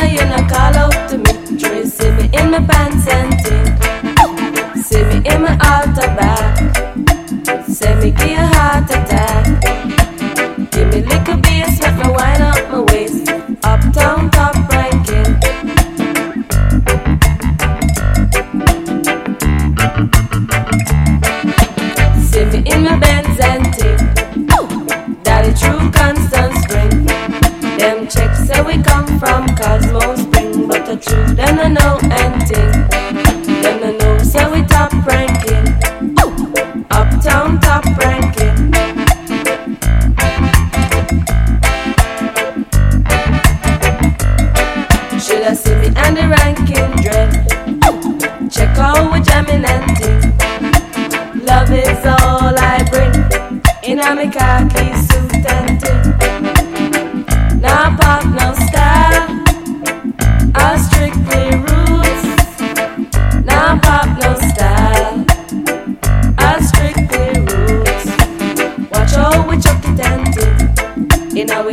that you're not call out to me. Say we come from cosmos, bring but the truth then I know ending. Then I know, say we top ranking. Uptown top ranking. Should I see me and the ranking dread? Check out we jamming and ting. Love is all I bring. In a khaki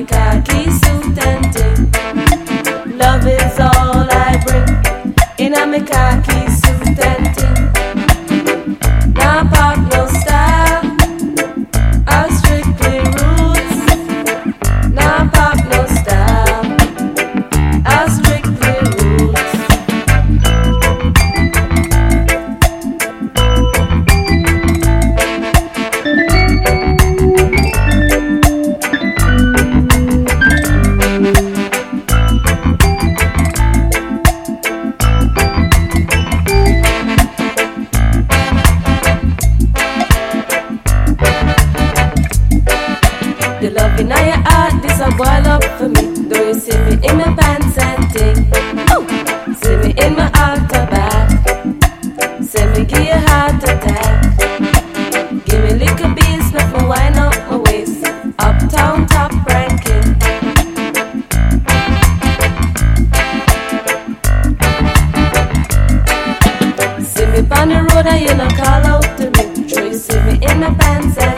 khaki suit and tip. Love is all I bring in a khaki suit and tip. the love in your heart, this a boil up for me. Though you see me in my pants and ting? Oh, see me in my outer bag. See me give your heart attack. Give me little beans, let me wind up my waist. Uptown top ranking. See me on the road and you know call out to me. Sure you see me in my pants and